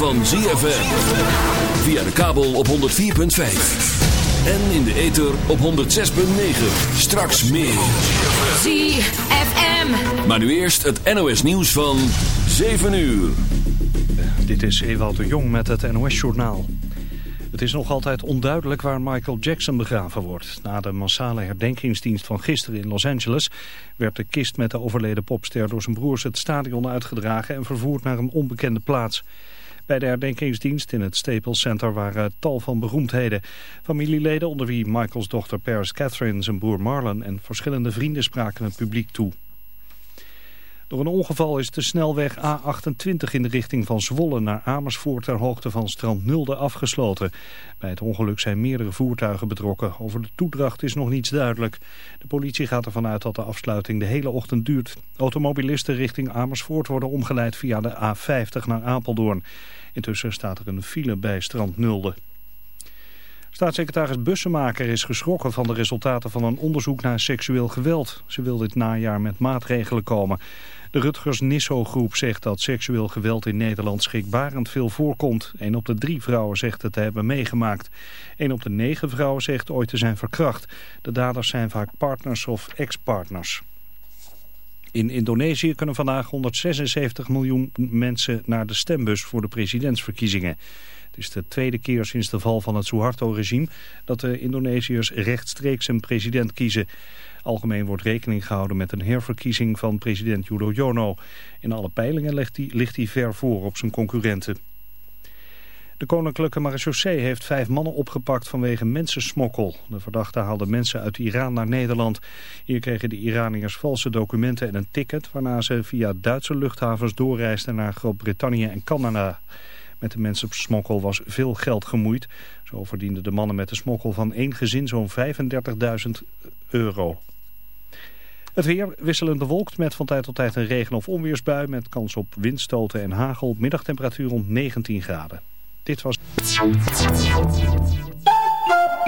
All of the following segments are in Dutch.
van ZFM. Via de kabel op 104.5. En in de ether op 106.9. Straks meer. ZFM. Maar nu eerst het NOS nieuws van 7 uur. Dit is Ewald de Jong met het NOS-journaal. Het is nog altijd onduidelijk waar Michael Jackson begraven wordt. Na de massale herdenkingsdienst van gisteren in Los Angeles... werd de kist met de overleden popster door zijn broers het stadion uitgedragen... en vervoerd naar een onbekende plaats. Bij de herdenkingsdienst in het Staples Center waren tal van beroemdheden. Familieleden onder wie Michaels dochter Paris Catherine, zijn broer Marlon... en verschillende vrienden spraken het publiek toe. Door een ongeval is de snelweg A28 in de richting van Zwolle naar Amersfoort ter hoogte van Strand Nulde afgesloten. Bij het ongeluk zijn meerdere voertuigen betrokken. Over de toedracht is nog niets duidelijk. De politie gaat ervan uit dat de afsluiting de hele ochtend duurt. Automobilisten richting Amersfoort worden omgeleid via de A50 naar Apeldoorn. Intussen staat er een file bij Strand Nulde. Staatssecretaris Bussemaker is geschrokken van de resultaten van een onderzoek naar seksueel geweld. Ze wil dit najaar met maatregelen komen. De Rutgers Nisso-groep zegt dat seksueel geweld in Nederland schrikbarend veel voorkomt. Een op de drie vrouwen zegt het te hebben meegemaakt. Een op de negen vrouwen zegt ooit te zijn verkracht. De daders zijn vaak partners of ex-partners. In Indonesië kunnen vandaag 176 miljoen mensen naar de stembus voor de presidentsverkiezingen. Het is de tweede keer sinds de val van het Suharto-regime dat de Indonesiërs rechtstreeks een president kiezen. Algemeen wordt rekening gehouden met een herverkiezing van president Yudhoyono. In alle peilingen ligt hij, ligt hij ver voor op zijn concurrenten. De koninklijke marechaussee heeft vijf mannen opgepakt vanwege mensensmokkel. De verdachten haalden mensen uit Iran naar Nederland. Hier kregen de Iraniërs valse documenten en een ticket... waarna ze via Duitse luchthavens doorreisden naar Groot-Brittannië en Canada. Met de mensensmokkel was veel geld gemoeid. Zo verdienden de mannen met de smokkel van één gezin zo'n 35.000 euro. Het weer wisselend bewolkt met van tijd tot tijd een regen- of onweersbui... met kans op windstoten en hagel. Middagtemperatuur rond 19 graden. Dit was...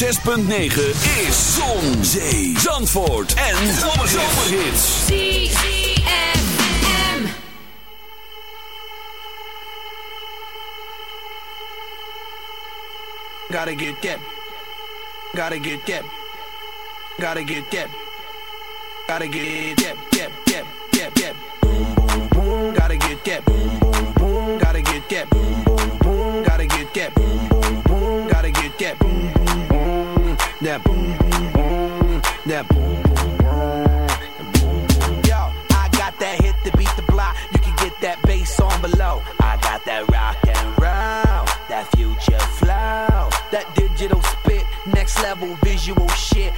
106.9 is Zon, Zee, Zandvoort en Zomerhits. ZFM. Gotta get that. Gotta get that. Gotta get that. Gotta get that, that, that, that, that. Boom, boom, boom. Gotta get that. Boom, boom, boom. Gotta get that. Boom, boom, boom. Boom, that boom, boom, boom. Yo, I got that hit to beat the block. You can get that bass on below. I got that rock and roll, that future flow, that digital spit, next level visual shit.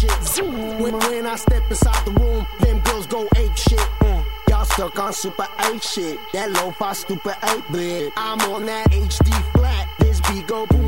shit. When, when I step inside the room, them girls go ape shit. Mm. Y'all stuck on super ape shit. That low fi stupid ape bit. I'm on that HD flat. This beat go boom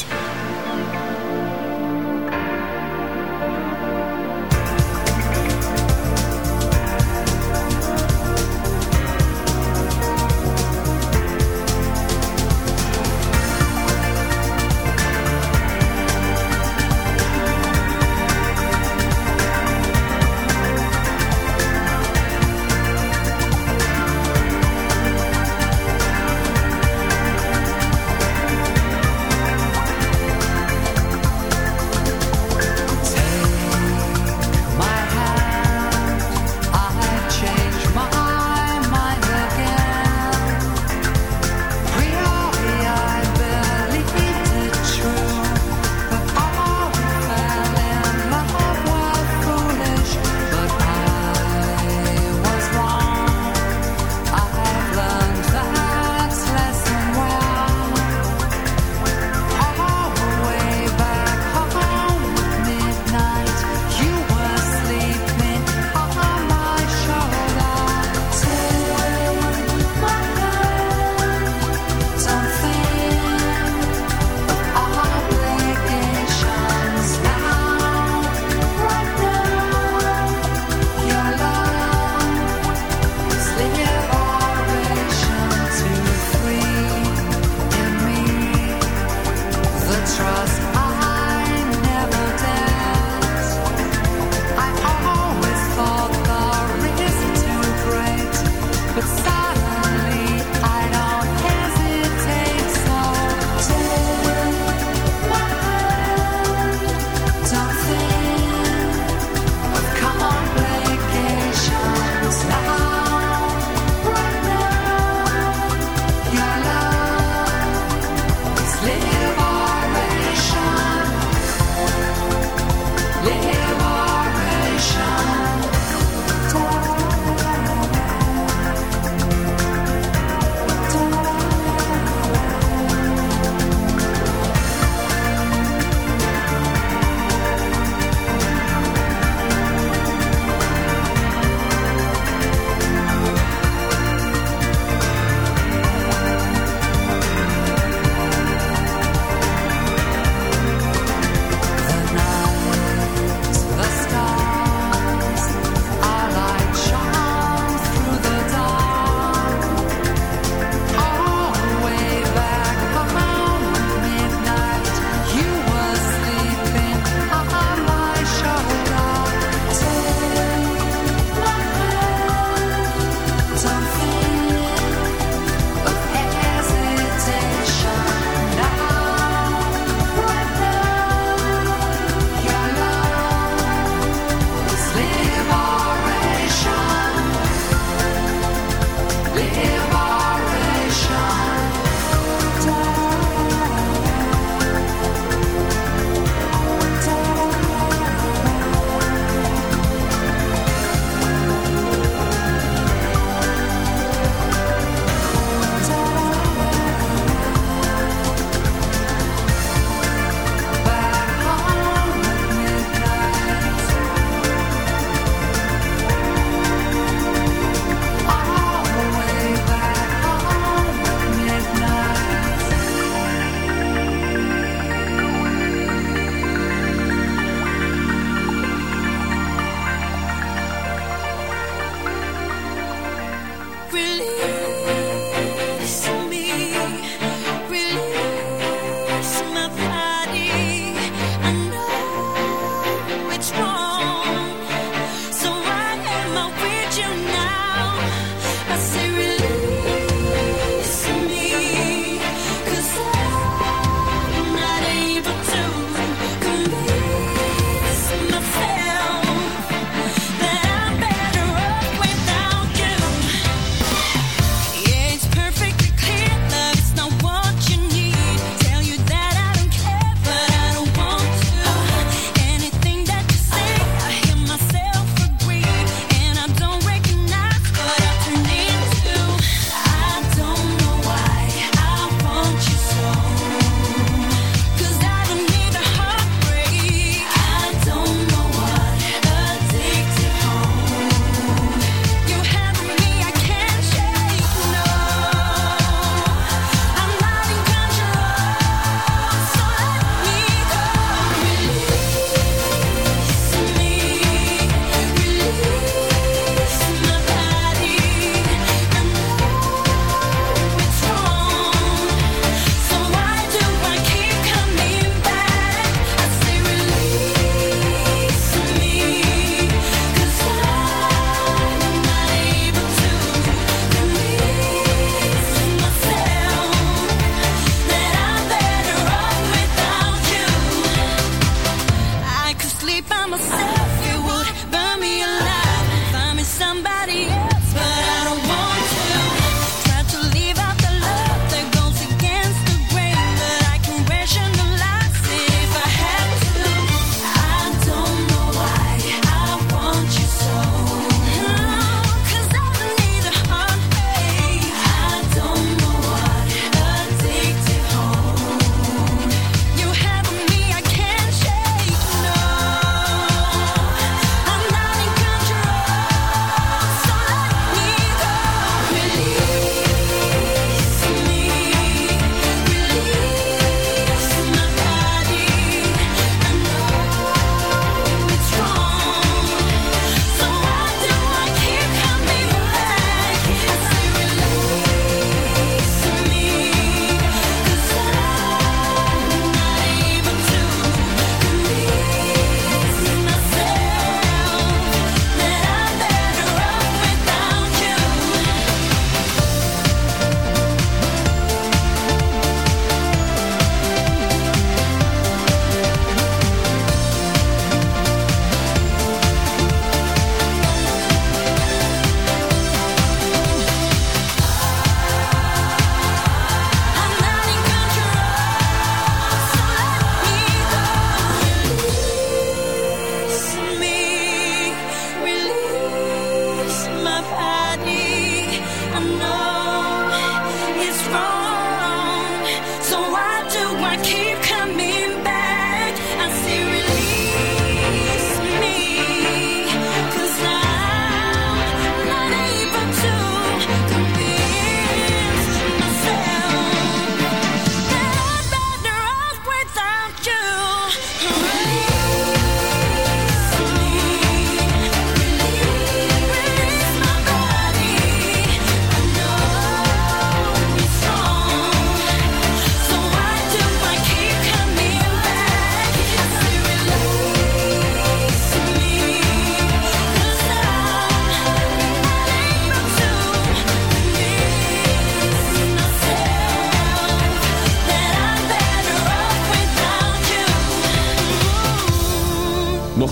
relief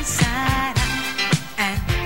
inside. Out and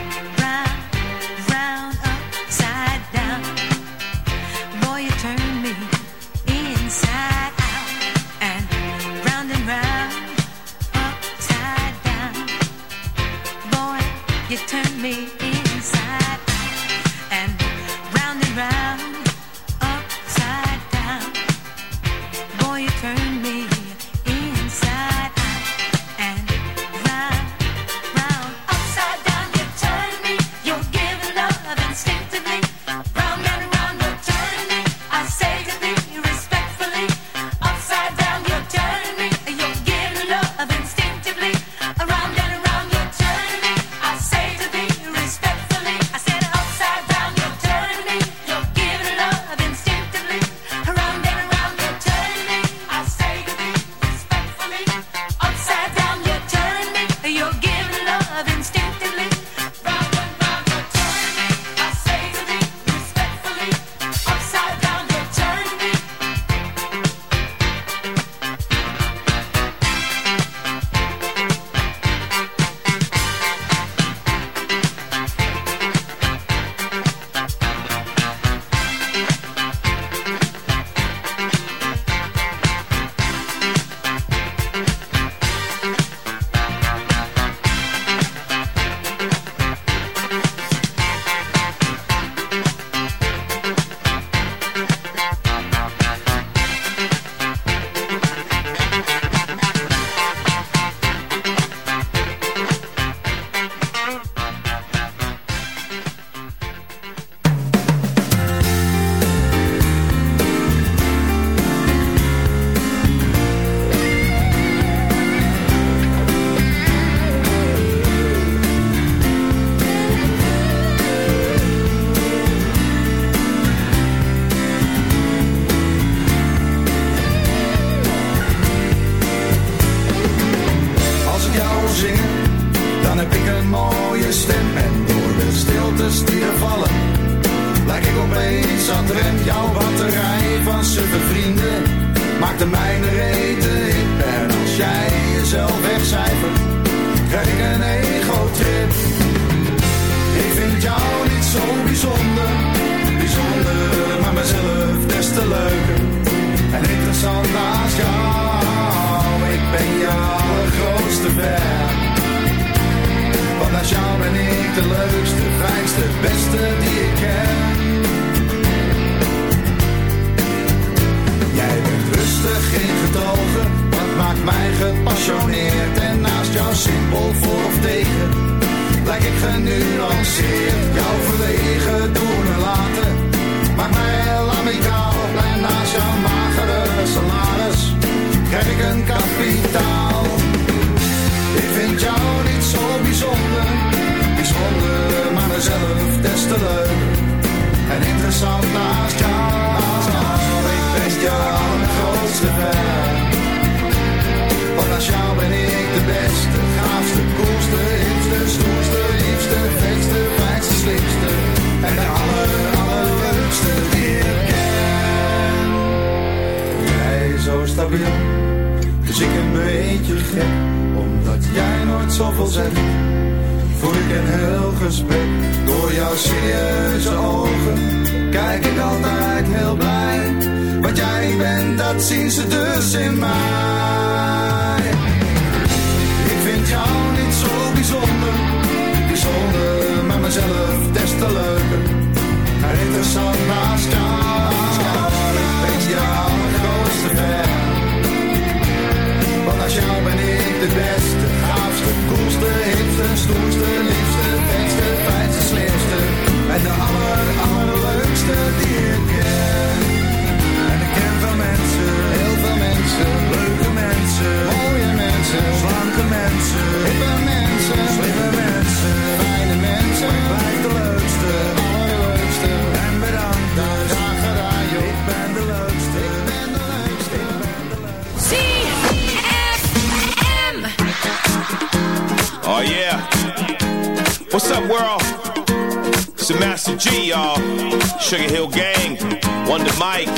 voel ik een heel gesprek. Door jouw serieuze ogen, kijk ik altijd heel blij. Wat jij bent, dat zien ze dus in mij. Ik vind jou niet zo bijzonder, bijzonder, maar mezelf des te leuker. Interessant naast jou, ben jouw grootste fan. Want als jou ben ik de beste, hipste, stoerste, liefste, beste, fijnste, slimste. En de aller, allerleukste die ik ken. En ik ken veel mensen, heel veel mensen, leuke mensen, mooie mensen, slanke mensen, yeah. What's up, world? It's the Master G, y'all. Sugar Hill Gang, Wonder Mike,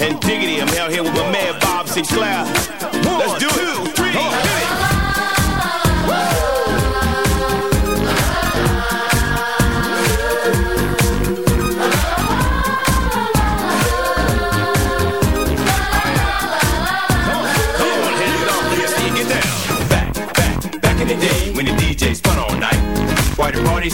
and Diggity. I'm out here with my man Bob Sinclair. Let's do it.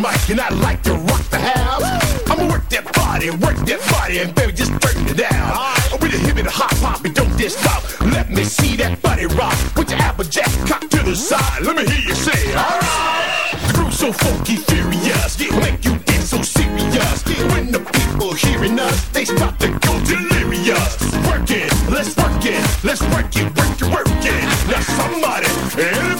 Mike, and I like to rock the house. I'ma work that body, work that body, and baby, just turn it down. With a hip a hop hop, and don't stop. Let me see that body rock. Put your applejack cock to the side. Let me hear you say, alright. The groove's so funky, furious. It make you get so serious. When the people hearing us, they start to go delirious. Work it, let's work it, let's work it, work it, work it. Now somebody, everybody